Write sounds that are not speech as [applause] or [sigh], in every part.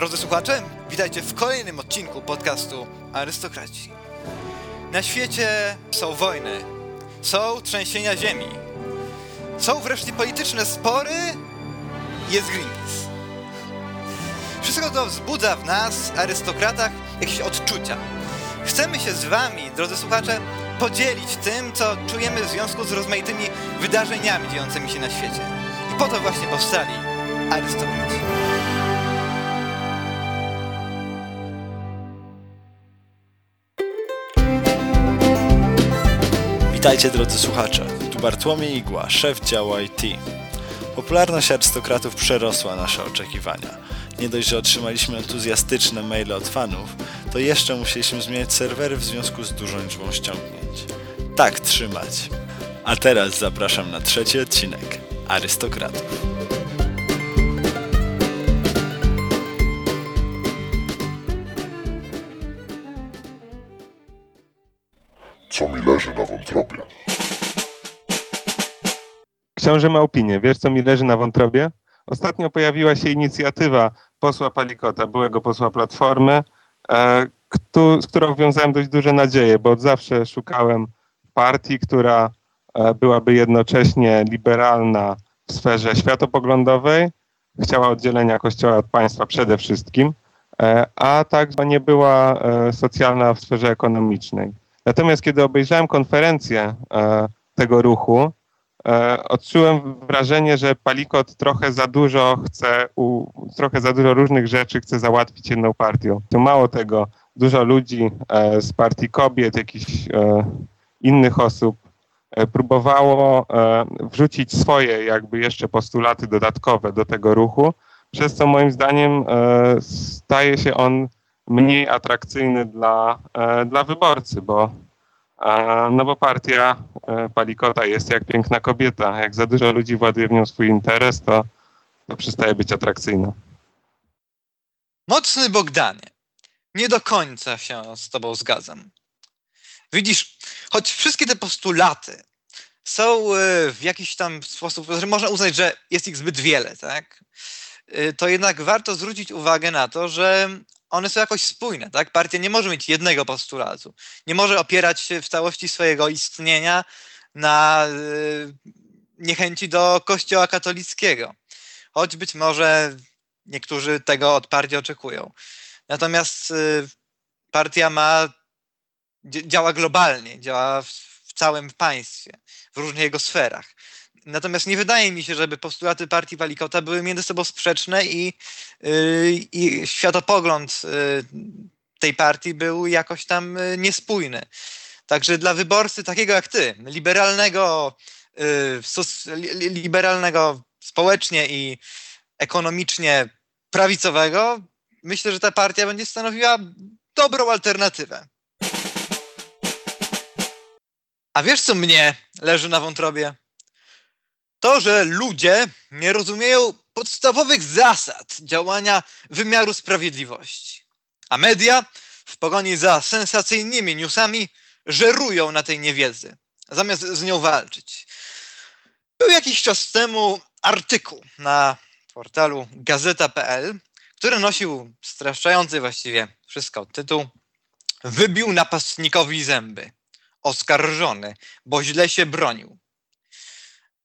Drodzy słuchacze, witajcie w kolejnym odcinku podcastu Arystokraci. Na świecie są wojny, są trzęsienia ziemi, są wreszcie polityczne spory, jest Greenpeace. Wszystko to wzbudza w nas, arystokratach, jakieś odczucia. Chcemy się z wami, drodzy słuchacze, podzielić tym, co czujemy w związku z rozmaitymi wydarzeniami dziejącymi się na świecie. I po to właśnie powstali arystokraci. Witajcie drodzy słuchacze, tu Bartłomiej Igła, szef działu IT. Popularność arystokratów przerosła nasze oczekiwania. Nie dość, że otrzymaliśmy entuzjastyczne maile od fanów, to jeszcze musieliśmy zmieniać serwery w związku z dużą liczbą ściągnięć. Tak trzymać. A teraz zapraszam na trzeci odcinek Arystokratów. Co mi leży na wątrobie. Książę ma opinię. Wiesz, co mi leży na wątrobie? Ostatnio pojawiła się inicjatywa posła Palikota, byłego posła Platformy, e, z którą wiązałem dość duże nadzieje, bo od zawsze szukałem partii, która e, byłaby jednocześnie liberalna w sferze światopoglądowej, chciała oddzielenia Kościoła od państwa przede wszystkim, e, a także nie była socjalna w sferze ekonomicznej. Natomiast kiedy obejrzałem konferencję e, tego ruchu, e, odczułem wrażenie, że Palikot trochę za dużo chce, u, trochę za dużo różnych rzeczy chce załatwić jedną partią. To mało tego, dużo ludzi e, z partii kobiet, jakichś innych osób próbowało wrzucić swoje jakby jeszcze postulaty dodatkowe do tego ruchu, przez co moim zdaniem staje się on mniej atrakcyjny dla, e, dla wyborcy, bo, e, no bo partia e, Palikota jest jak piękna kobieta. Jak za dużo ludzi właduje w nią swój interes, to, to przestaje być atrakcyjna. Mocny Bogdanie, nie do końca się z tobą zgadzam. Widzisz, choć wszystkie te postulaty są w jakiś tam sposób, że można uznać, że jest ich zbyt wiele, tak? To jednak warto zwrócić uwagę na to, że one są jakoś spójne, tak? Partia nie może mieć jednego postulatu. Nie może opierać się w całości swojego istnienia na y, niechęci do kościoła katolickiego. Choć być może niektórzy tego od partii oczekują. Natomiast y, partia ma, działa globalnie, działa w całym państwie, w różnych jego sferach. Natomiast nie wydaje mi się, żeby postulaty partii Walikota były między sobą sprzeczne i, yy, i światopogląd yy, tej partii był jakoś tam yy, niespójny. Także dla wyborcy takiego jak ty, liberalnego, yy, liberalnego społecznie i ekonomicznie prawicowego, myślę, że ta partia będzie stanowiła dobrą alternatywę. A wiesz, co mnie leży na wątrobie? To, że ludzie nie rozumieją podstawowych zasad działania wymiaru sprawiedliwości. A media w pogoni za sensacyjnymi newsami żerują na tej niewiedzy, zamiast z nią walczyć. Był jakiś czas temu artykuł na portalu gazeta.pl, który nosił streszczający właściwie wszystko tytuł Wybił napastnikowi zęby. Oskarżony, bo źle się bronił.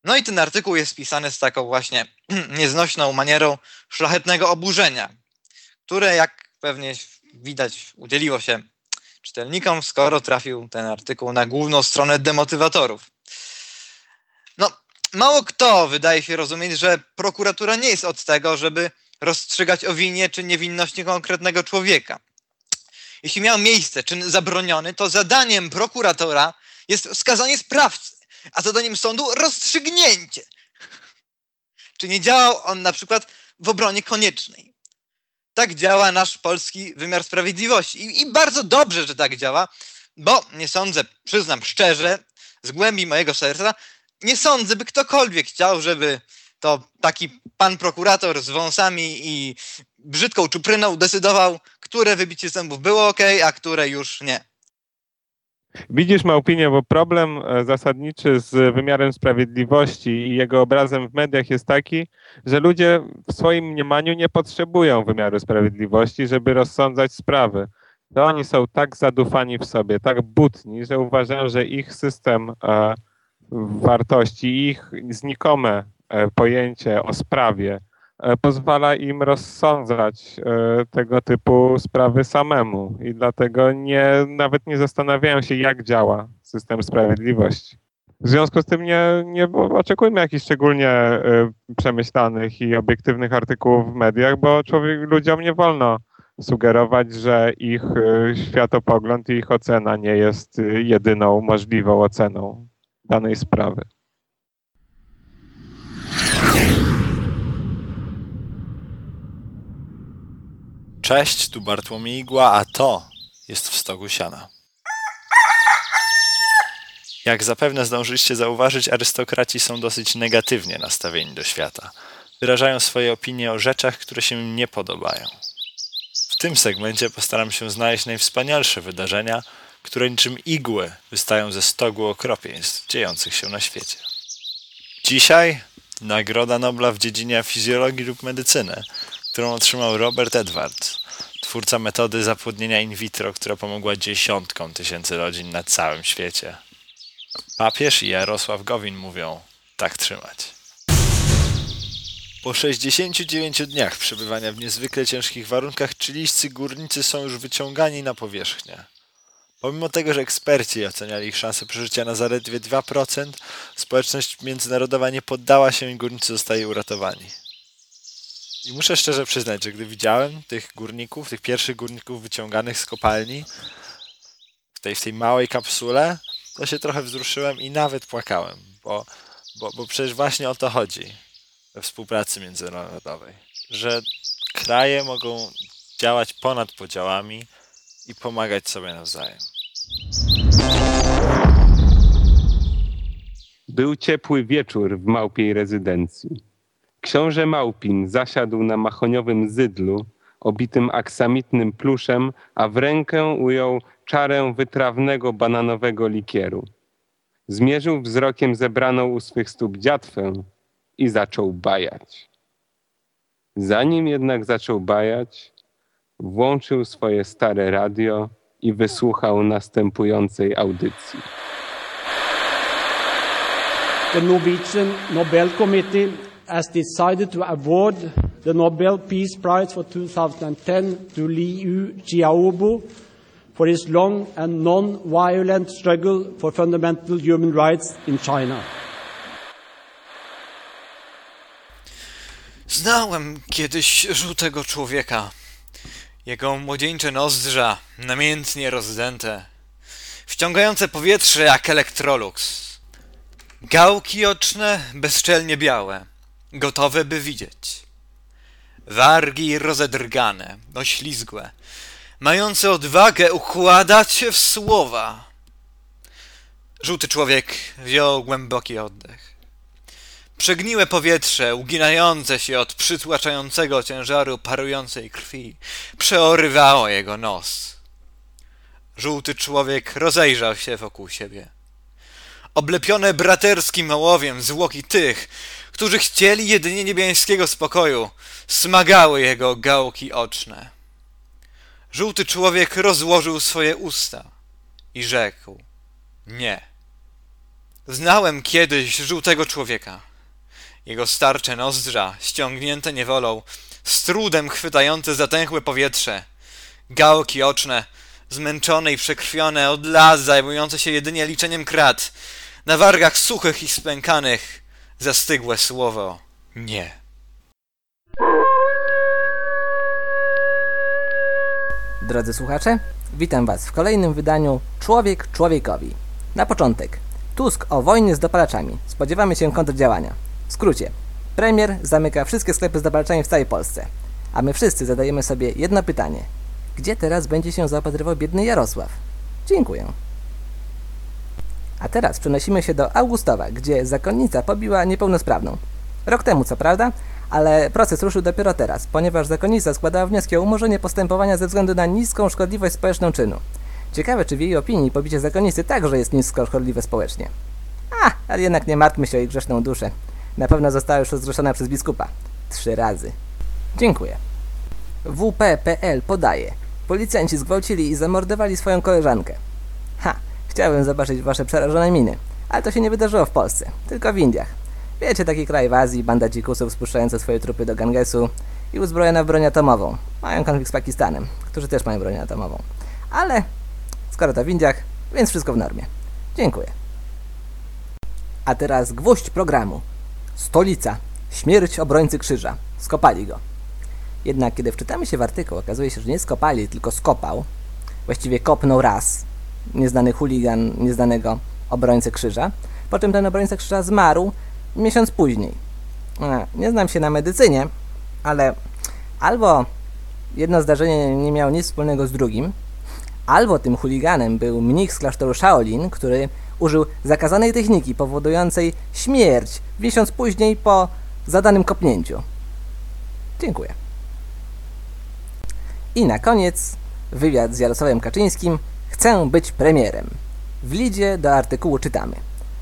No i ten artykuł jest pisany z taką właśnie [clears throat] nieznośną manierą szlachetnego oburzenia, które, jak pewnie widać, udzieliło się czytelnikom, skoro trafił ten artykuł na główną stronę demotywatorów. No, mało kto wydaje się rozumieć, że prokuratura nie jest od tego, żeby rozstrzygać o winie czy niewinności konkretnego człowieka. Jeśli miał miejsce czyn zabroniony, to zadaniem prokuratora jest wskazanie sprawcy a zadaniem sądu rozstrzygnięcie. Czy nie działał on na przykład w obronie koniecznej? Tak działa nasz polski wymiar sprawiedliwości. I, I, bardzo dobrze, że tak działa, bo nie sądzę, przyznam szczerze, z głębi mojego serca, nie sądzę, by ktokolwiek chciał, żeby to taki pan prokurator z wąsami i brzydką czupryną decydował, które wybicie zębów było ok, a które już nie. Widzisz, Małpinie, bo problem e, zasadniczy z wymiarem sprawiedliwości i jego obrazem w mediach jest taki, że ludzie w swoim mniemaniu nie potrzebują wymiaru sprawiedliwości, żeby rozsądzać sprawy. To oni są tak zadufani w sobie, tak butni, że uważają, że ich system e, wartości, ich znikome e, pojęcie o sprawie pozwala im rozsądzać e, tego typu sprawy samemu i dlatego nie, nawet nie zastanawiają się, jak działa system sprawiedliwości. W związku z tym nie, nie oczekujmy jakichś szczególnie e, przemyślanych i obiektywnych artykułów w mediach, bo człowiek, ludziom nie wolno sugerować, że ich e, światopogląd i ich ocena nie jest e, jedyną możliwą oceną danej sprawy. Cześć, tu Bartłomiej Igła, a to jest w stogu siana. Jak zapewne zdążyliście zauważyć, arystokraci są dosyć negatywnie nastawieni do świata. Wyrażają swoje opinie o rzeczach, które się im nie podobają. W tym segmencie postaram się znaleźć najwspanialsze wydarzenia, które niczym igły wystają ze stogu okropieństw dziejących się na świecie. Dzisiaj Nagroda Nobla w dziedzinie fizjologii lub medycyny, którą otrzymał Robert Edwards, twórca metody zapłodnienia in vitro, która pomogła dziesiątkom tysięcy rodzin na całym świecie. Papież i Jarosław Gowin mówią tak trzymać. Po 69 dniach przebywania w niezwykle ciężkich warunkach chilijscy górnicy są już wyciągani na powierzchnię. Pomimo tego, że eksperci oceniali ich szanse przeżycia na zaledwie 2%, społeczność międzynarodowa nie poddała się i górnicy zostali uratowani. I muszę szczerze przyznać, że gdy widziałem tych górników, tych pierwszych górników wyciąganych z kopalni w tej, w tej małej kapsule, to się trochę wzruszyłem i nawet płakałem, bo, bo, bo przecież właśnie o to chodzi we współpracy międzynarodowej, że kraje mogą działać ponad podziałami i pomagać sobie nawzajem. Był ciepły wieczór w małpiej rezydencji. Książę Małpin zasiadł na machoniowym zydlu, obitym aksamitnym pluszem, a w rękę ujął czarę wytrawnego bananowego likieru. Zmierzył wzrokiem zebraną u swych stóp dziatwę i zaczął bajać. Zanim jednak zaczął bajać, włączył swoje stare radio i wysłuchał następującej audycji. The Norwegian Nobel has decided to award the Nobel Peace Prize for 2010 to Liu Xiaobo for his long and non-violent struggle for fundamental human rights in China. Znałem kiedyś żółtego człowieka. Jego młodzieńcze nozdrza, namiętnie rozdęte, wciągające powietrze jak elektrolux. Gałki oczne bezczelnie białe, gotowe by widzieć. Wargi rozedrgane, oślizgłe, mające odwagę układać się w słowa. Żółty człowiek wziął głęboki oddech. Przegniłe powietrze, uginające się od przytłaczającego ciężaru parującej krwi, przeorywało jego nos. Żółty człowiek rozejrzał się wokół siebie. Oblepione braterskim ołowiem zwłoki tych, którzy chcieli jedynie niebiańskiego spokoju, smagały jego gałki oczne. Żółty człowiek rozłożył swoje usta i rzekł: Nie. Znałem kiedyś żółtego człowieka. Jego starcze nozdrza, ściągnięte niewolą, z trudem chwytające zatęchłe powietrze, gałki oczne, zmęczone i przekrwione od lat zajmujące się jedynie liczeniem krat, na wargach suchych i spękanych, zastygłe słowo nie. Drodzy słuchacze, witam Was w kolejnym wydaniu Człowiek człowiekowi. Na początek, Tusk o wojnie z dopalaczami. Spodziewamy się kontrdziałania. W skrócie, premier zamyka wszystkie sklepy z dopalaczami w całej Polsce. A my wszyscy zadajemy sobie jedno pytanie. Gdzie teraz będzie się zaopatrywał biedny Jarosław? Dziękuję. A teraz przenosimy się do Augustowa, gdzie zakonnica pobiła niepełnosprawną. Rok temu, co prawda, ale proces ruszył dopiero teraz, ponieważ zakonnica składała wnioski o umorzenie postępowania ze względu na niską szkodliwość społeczną czynu. Ciekawe, czy w jej opinii pobicie zakonnicy także jest nisko szkodliwe społecznie. A, ale jednak nie martwmy się o jej grzeszną duszę. Na pewno została już rozgrzeszona przez biskupa. Trzy razy. Dziękuję. WP.pl podaje. Policjanci zgwałcili i zamordowali swoją koleżankę. Ha, chciałem zobaczyć wasze przerażone miny. Ale to się nie wydarzyło w Polsce, tylko w Indiach. Wiecie, taki kraj w Azji, banda dzikusów spuszczająca swoje trupy do Gangesu i uzbrojona w broń atomową. Mają konflikt z Pakistanem, którzy też mają broń atomową. Ale skoro to w Indiach, więc wszystko w normie. Dziękuję. A teraz gwóźdź programu. Stolica. Śmierć obrońcy krzyża. Skopali go. Jednak kiedy wczytamy się w artykuł, okazuje się, że nie skopali, tylko skopał. Właściwie kopnął raz. Nieznany chuligan nieznanego obrońcę krzyża. Po czym ten obrońca krzyża zmarł miesiąc później. E, Nie znam się na medycynie, ale albo jedno zdarzenie nie miało nic wspólnego z drugim, albo tym chuliganem był mnich z klasztoru Shaolin, który użył zakazanej techniki powodującej śmierć miesiąc później po zadanym kopnięciu. Dziękuję. I na koniec wywiad z Jarosławem Kaczyńskim. Chcę być premierem. W lidzie do artykułu czytamy.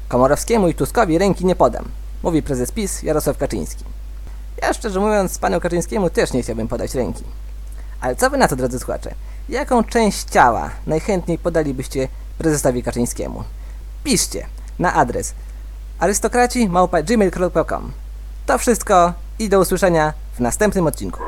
Komorowskiemu i Tuskowi ręki nie podam, mówi prezes PiS Jarosław Kaczyński. Ja szczerze mówiąc panu Kaczyńskiemu też nie chciałbym podać ręki. Ale co wy na to, drodzy słuchacze? Jaką część ciała najchętniej podalibyście prezesowi Kaczyńskiemu? Piszcie na adres arystokraci To wszystko i do usłyszenia w następnym odcinku.